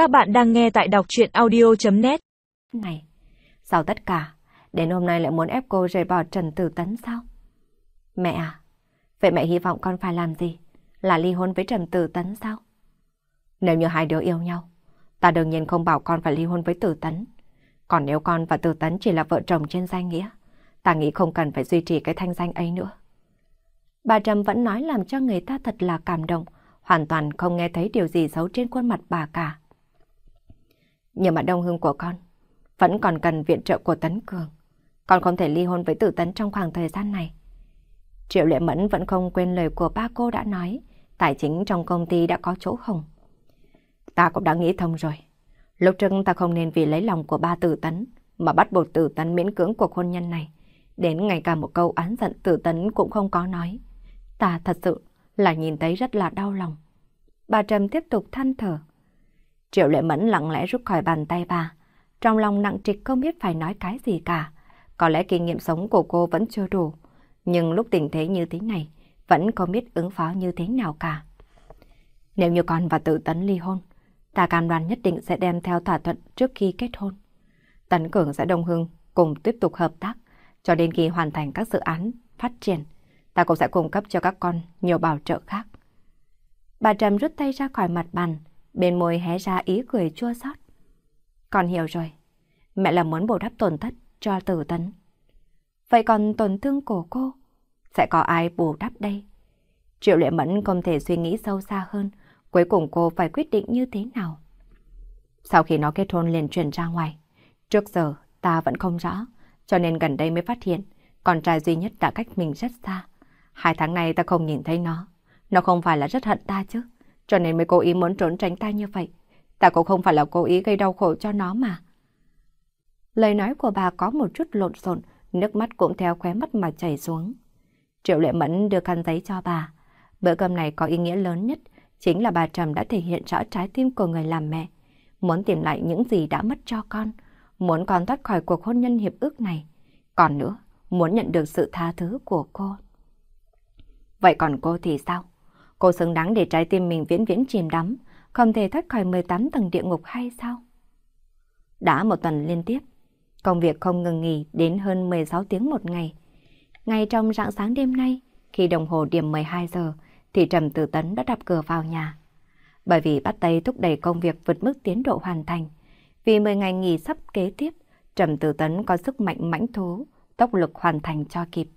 Các bạn đang nghe tại đọc chuyện audio.net Này, sao tất cả, đến hôm nay lại muốn ép cô rời bỏ Trần Tử Tấn sao? Mẹ à, vậy mẹ hy vọng con phải làm gì? Là ly hôn với Trần Tử Tấn sao? Nếu như hai đứa yêu nhau, ta đương nhiên không bảo con phải ly hôn với Tử Tấn. Còn nếu con và Tử Tấn chỉ là vợ chồng trên danh nghĩa, ta nghĩ không cần phải duy trì cái thanh danh ấy nữa. Bà Trầm vẫn nói làm cho người ta thật là cảm động, hoàn toàn không nghe thấy điều gì xấu trên khuôn mặt bà cả. Nhưng mà đông hương của con vẫn còn cần viện trợ của Tấn Cường. Con không thể ly hôn với Tử Tấn trong khoảng thời gian này. Triệu Lệ Mẫn vẫn không quên lời của ba cô đã nói, tài chính trong công ty đã có chỗ không. Ta cũng đã nghĩ thông rồi. Lúc trước ta không nên vì lấy lòng của ba Tử Tấn mà bắt buộc Tử Tấn miễn cưỡng cuộc hôn nhân này. Đến ngày cả một câu án giận Tử Tấn cũng không có nói. Ta thật sự là nhìn thấy rất là đau lòng. Bà Trầm tiếp tục than thở. Triệu Lệ Mẫn lặng lẽ rút khỏi bàn tay bà. Trong lòng nặng trịch không biết phải nói cái gì cả. Có lẽ kinh nghiệm sống của cô vẫn chưa đủ. Nhưng lúc tình thế như thế này, vẫn không biết ứng phó như thế nào cả. Nếu như con và tự tấn ly hôn, ta cam đoan nhất định sẽ đem theo thỏa thuận trước khi kết hôn. Tấn Cường sẽ đồng hương cùng tiếp tục hợp tác cho đến khi hoàn thành các dự án phát triển. Ta cũng sẽ cung cấp cho các con nhiều bảo trợ khác. Bà Trầm rút tay ra khỏi mặt bàn, bên môi hé ra ý cười chua xót. Con hiểu rồi, mẹ là muốn bổ đắp tổn thất cho tử tấn. Vậy còn tổn thương của cô, sẽ có ai bù đắp đây? Triệu lệ mẫn không thể suy nghĩ sâu xa hơn, cuối cùng cô phải quyết định như thế nào. Sau khi nó kết hôn liền truyền ra ngoài, trước giờ ta vẫn không rõ, cho nên gần đây mới phát hiện con trai duy nhất đã cách mình rất xa. Hai tháng này ta không nhìn thấy nó. Nó không phải là rất hận ta chứ, cho nên mới cố ý muốn trốn tránh ta như vậy. Ta cũng không phải là cố ý gây đau khổ cho nó mà. Lời nói của bà có một chút lộn xộn, nước mắt cũng theo khóe mắt mà chảy xuống. Triệu Lệ Mẫn đưa khăn giấy cho bà. Bữa cơm này có ý nghĩa lớn nhất, chính là bà Trầm đã thể hiện rõ trái tim của người làm mẹ. Muốn tìm lại những gì đã mất cho con, muốn con thoát khỏi cuộc hôn nhân hiệp ước này. Còn nữa, muốn nhận được sự tha thứ của cô. Vậy còn cô thì sao? Cô xứng đáng để trái tim mình viễn viễn chìm đắm, không thể thoát khỏi 18 tầng địa ngục hay sao? Đã một tuần liên tiếp, công việc không ngừng nghỉ đến hơn 16 tiếng một ngày. Ngay trong rạng sáng đêm nay, khi đồng hồ điểm 12 giờ, thì Trầm Tử Tấn đã đạp cửa vào nhà. Bởi vì bắt tay thúc đẩy công việc vượt mức tiến độ hoàn thành, vì 10 ngày nghỉ sắp kế tiếp, Trầm Tử Tấn có sức mạnh mãnh thú, tốc lực hoàn thành cho kịp.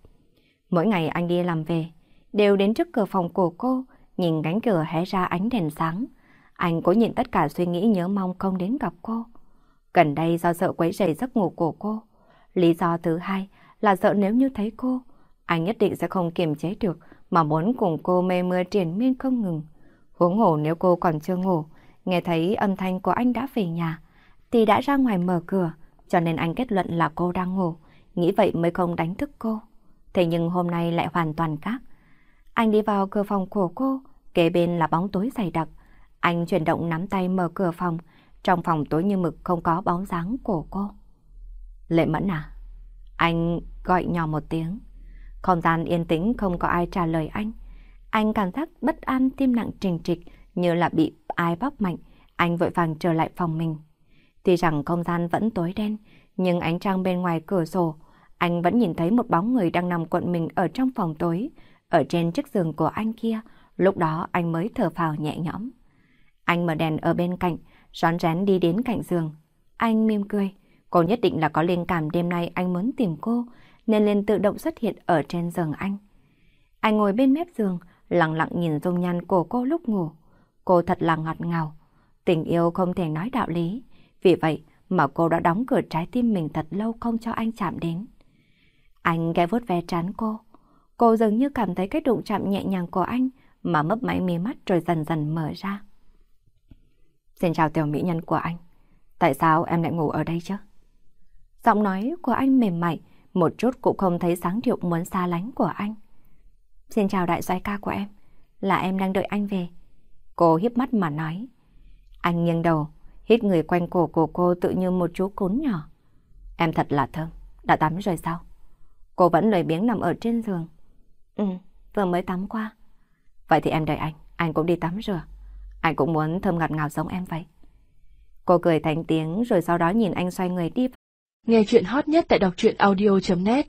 Mỗi ngày anh đi làm về, đều đến trước cửa phòng của cô, nhìn cánh cửa hé ra ánh đèn sáng. Anh cố nhịn tất cả suy nghĩ nhớ mong không đến gặp cô. Gần đây do sợ quấy rầy giấc ngủ của cô. Lý do thứ hai là sợ nếu như thấy cô, anh nhất định sẽ không kiềm chế được mà muốn cùng cô mê mưa triển miên không ngừng. Huống hồ nếu cô còn chưa ngủ, nghe thấy âm thanh của anh đã về nhà, thì đã ra ngoài mở cửa, cho nên anh kết luận là cô đang ngủ, nghĩ vậy mới không đánh thức cô. Thế nhưng hôm nay lại hoàn toàn khác. Anh đi vào cửa phòng của cô, kế bên là bóng tối dày đặc. Anh chuyển động nắm tay mở cửa phòng, trong phòng tối như mực không có bóng dáng của cô. Lệ Mẫn à? Anh gọi nhỏ một tiếng. Không gian yên tĩnh không có ai trả lời anh. Anh cảm giác bất an tim nặng trình trịch như là bị ai bóp mạnh. Anh vội vàng trở lại phòng mình. Tuy rằng không gian vẫn tối đen, nhưng ánh trăng bên ngoài cửa sổ, anh vẫn nhìn thấy một bóng người đang nằm cuộn mình ở trong phòng tối, ở trên chiếc giường của anh kia, lúc đó anh mới thở phào nhẹ nhõm. Anh mở đèn ở bên cạnh, rón rén đi đến cạnh giường. Anh mỉm cười, cô nhất định là có linh cảm đêm nay anh muốn tìm cô, nên lên tự động xuất hiện ở trên giường anh. Anh ngồi bên mép giường, lặng lặng nhìn dung nhan của cô lúc ngủ. Cô thật là ngọt ngào. Tình yêu không thể nói đạo lý. Vì vậy mà cô đã đóng cửa trái tim mình thật lâu không cho anh chạm đến. Anh ghé vuốt ve trán cô. Cô dường như cảm thấy cái đụng chạm nhẹ nhàng của anh mà mấp máy mí mắt rồi dần dần mở ra. Xin chào tiểu mỹ nhân của anh. Tại sao em lại ngủ ở đây chứ? Giọng nói của anh mềm mại, một chút cũng không thấy sáng điệu muốn xa lánh của anh. Xin chào đại soái ca của em, là em đang đợi anh về. Cô hiếp mắt mà nói. Anh nghiêng đầu, hít người quanh cổ của cô tự như một chú cún nhỏ. Em thật là thơm, đã tắm rồi sao? Cô vẫn lười biếng nằm ở trên giường. Ừ, vừa mới tắm qua. Vậy thì em đợi anh, anh cũng đi tắm rửa. Anh cũng muốn thơm ngọt ngào giống em vậy. Cô cười thành tiếng rồi sau đó nhìn anh xoay người đi. Nghe chuyện hot nhất tại đọc truyện audio.net